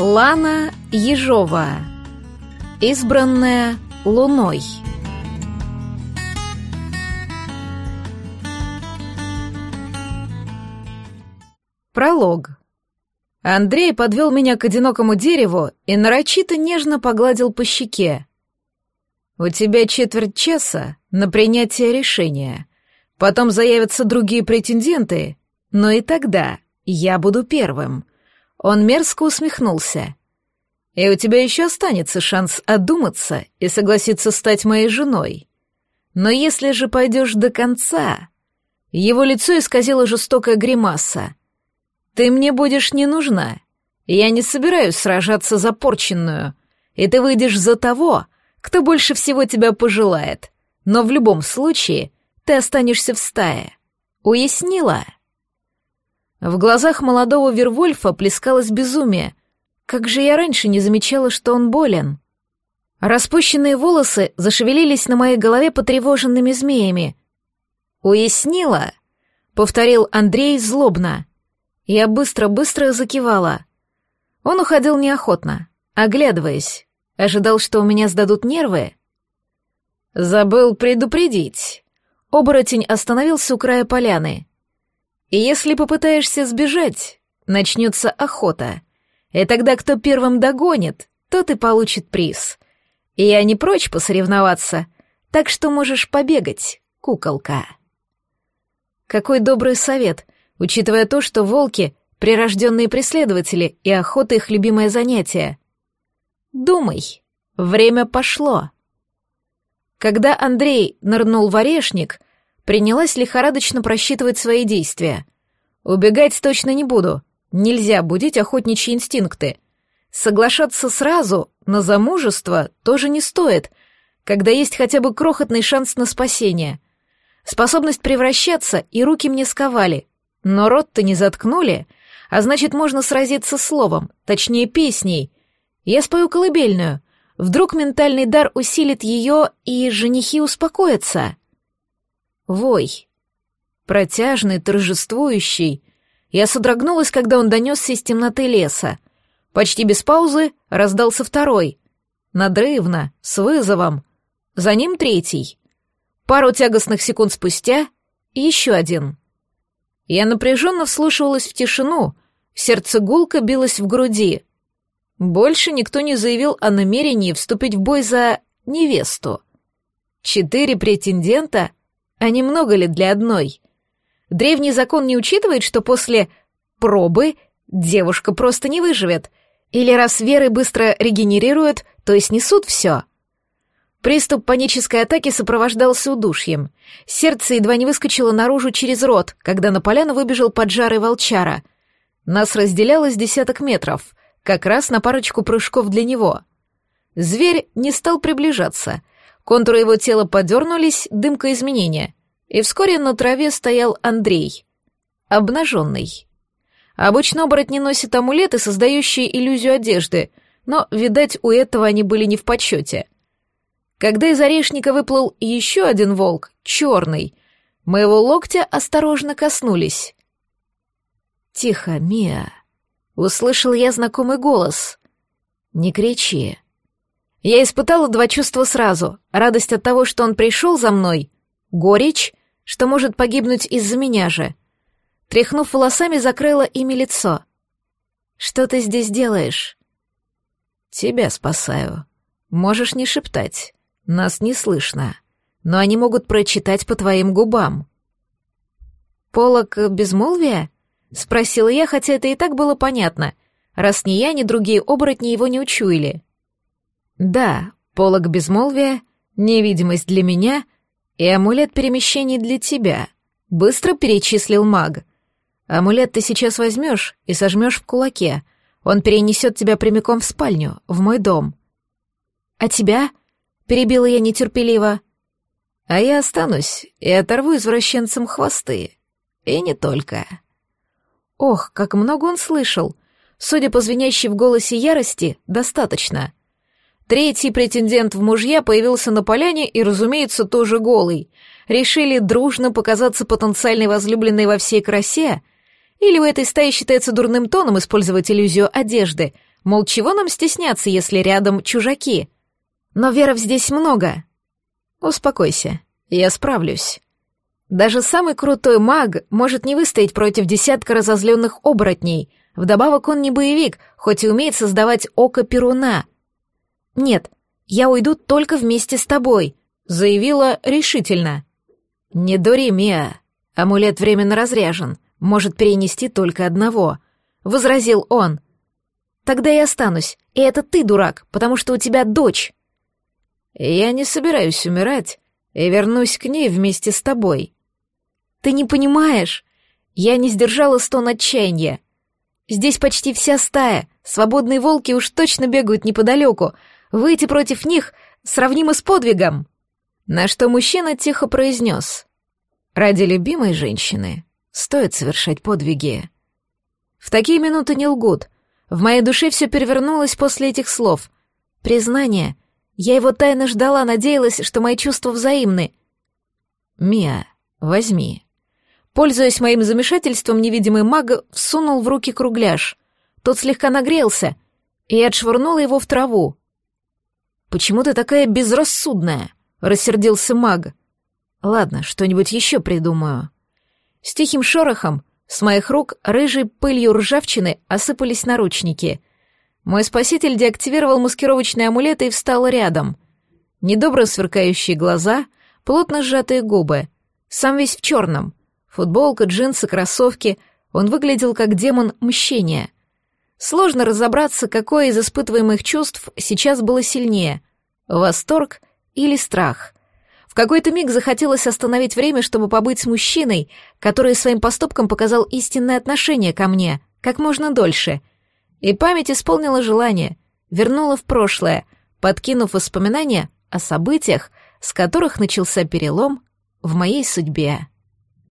Лана Ежова. Избранная луной. Пролог. Андрей подвел меня к одинокому дереву и нарочито нежно погладил по щеке. «У тебя четверть часа на принятие решения. Потом заявятся другие претенденты, но и тогда я буду первым». Он мерзко усмехнулся. «И у тебя еще останется шанс одуматься и согласиться стать моей женой. Но если же пойдешь до конца...» Его лицо исказило жестокая гримаса. «Ты мне будешь не нужна. Я не собираюсь сражаться за порченную, и ты выйдешь за того, кто больше всего тебя пожелает. Но в любом случае ты останешься в стае. Уяснила?» В глазах молодого Вервольфа плескалось безумие. Как же я раньше не замечала, что он болен? Распущенные волосы зашевелились на моей голове потревоженными змеями. «Уяснила?» — повторил Андрей злобно. Я быстро-быстро закивала. Он уходил неохотно, оглядываясь. Ожидал, что у меня сдадут нервы. Забыл предупредить. Оборотень остановился у края поляны. И если попытаешься сбежать, начнется охота. И тогда кто первым догонит, тот и получит приз. И я не прочь посоревноваться, так что можешь побегать, куколка. Какой добрый совет, учитывая то, что волки — прирожденные преследователи, и охота — их любимое занятие. Думай, время пошло. Когда Андрей нырнул в орешник, принялась лихорадочно просчитывать свои действия. Убегать точно не буду. Нельзя будить охотничьи инстинкты. Соглашаться сразу на замужество тоже не стоит, когда есть хотя бы крохотный шанс на спасение. Способность превращаться и руки мне сковали, но рот-то не заткнули, а значит, можно сразиться словом, точнее, песней. Я спою колыбельную. Вдруг ментальный дар усилит ее, и женихи успокоятся. Вой. Протяжный, торжествующий. Я содрогнулась, когда он донесся из темноты леса. Почти без паузы раздался второй. Надрывно, с вызовом. За ним третий. Пару тягостных секунд спустя — еще один. Я напряженно вслушивалась в тишину, сердце гулко билось в груди. Больше никто не заявил о намерении вступить в бой за невесту. Четыре претендента — а не много ли для одной? Древний закон не учитывает, что после пробы девушка просто не выживет. Или раз веры быстро регенерируют, то и снесут все. Приступ панической атаки сопровождался удушьем. Сердце едва не выскочило наружу через рот, когда на поляну выбежал поджарый волчара. Нас разделялось десяток метров, как раз на парочку прыжков для него. Зверь не стал приближаться — Контуры его тела подернулись, дымка изменения, и вскоре на траве стоял Андрей, обнаженный. Обычно оборотни носят амулеты, создающие иллюзию одежды, но, видать, у этого они были не в почете. Когда из орешника выплыл еще один волк, черный, моего локтя осторожно коснулись. «Тихо, Мия!» — услышал я знакомый голос. «Не кричи!» Я испытала два чувства сразу. Радость от того, что он пришел за мной. Горечь, что может погибнуть из-за меня же. Тряхнув волосами, закрыла ими лицо. «Что ты здесь делаешь?» «Тебя спасаю. Можешь не шептать. Нас не слышно. Но они могут прочитать по твоим губам». «Полок безмолвия?» — спросила я, хотя это и так было понятно, раз ни я, ни другие оборотни его не учуяли. Да, полог безмолвия, невидимость для меня и амулет перемещений для тебя, быстро перечислил маг. Амулет ты сейчас возьмешь и сожмешь в кулаке. Он перенесет тебя прямиком в спальню, в мой дом. А тебя? Перебила я нетерпеливо. А я останусь и оторву извращенцам хвосты. И не только. Ох, как много он слышал. Судя по звенящей в голосе ярости, достаточно. Третий претендент в мужья появился на поляне и, разумеется, тоже голый. Решили дружно показаться потенциальной возлюбленной во всей красе? Или у этой стаи считается дурным тоном использовать иллюзию одежды? Мол, чего нам стесняться, если рядом чужаки? Но веров здесь много. Успокойся, я справлюсь. Даже самый крутой маг может не выстоять против десятка разозленных оборотней. Вдобавок он не боевик, хоть и умеет создавать око Перуна. Нет, я уйду только вместе с тобой, заявила решительно. Не дури, Мия. Амулет временно разряжен, может перенести только одного, возразил он. Тогда я останусь, и это ты, дурак, потому что у тебя дочь. Я не собираюсь умирать и вернусь к ней вместе с тобой. Ты не понимаешь. Я не сдержала стон отчаяния. Здесь почти вся стая, свободные волки уж точно бегают неподалеку. Выйти против них сравнимо с подвигом. На что мужчина тихо произнес. Ради любимой женщины стоит совершать подвиги. В такие минуты не лгут. В моей душе все перевернулось после этих слов. Признание. Я его тайно ждала, надеялась, что мои чувства взаимны. «Мия, возьми», Пользуясь моим замешательством, невидимый маг всунул в руки кругляш. Тот слегка нагрелся, и я отшвырнула его в траву. «Почему ты такая безрассудная?» — рассердился маг. «Ладно, что-нибудь еще придумаю». С тихим шорохом с моих рук рыжей пылью ржавчины осыпались наручники. Мой спаситель деактивировал маскировочные амулеты и встал рядом. Недобро сверкающие глаза, плотно сжатые губы, сам весь в черном, Футболка, джинсы, кроссовки. Он выглядел как демон мщения. Сложно разобраться, какое из испытываемых чувств сейчас было сильнее — восторг или страх. В какой-то миг захотелось остановить время, чтобы побыть с мужчиной, который своим поступком показал истинное отношение ко мне, как можно дольше. И память исполнила желание, вернула в прошлое, подкинув воспоминания о событиях, с которых начался перелом в моей судьбе.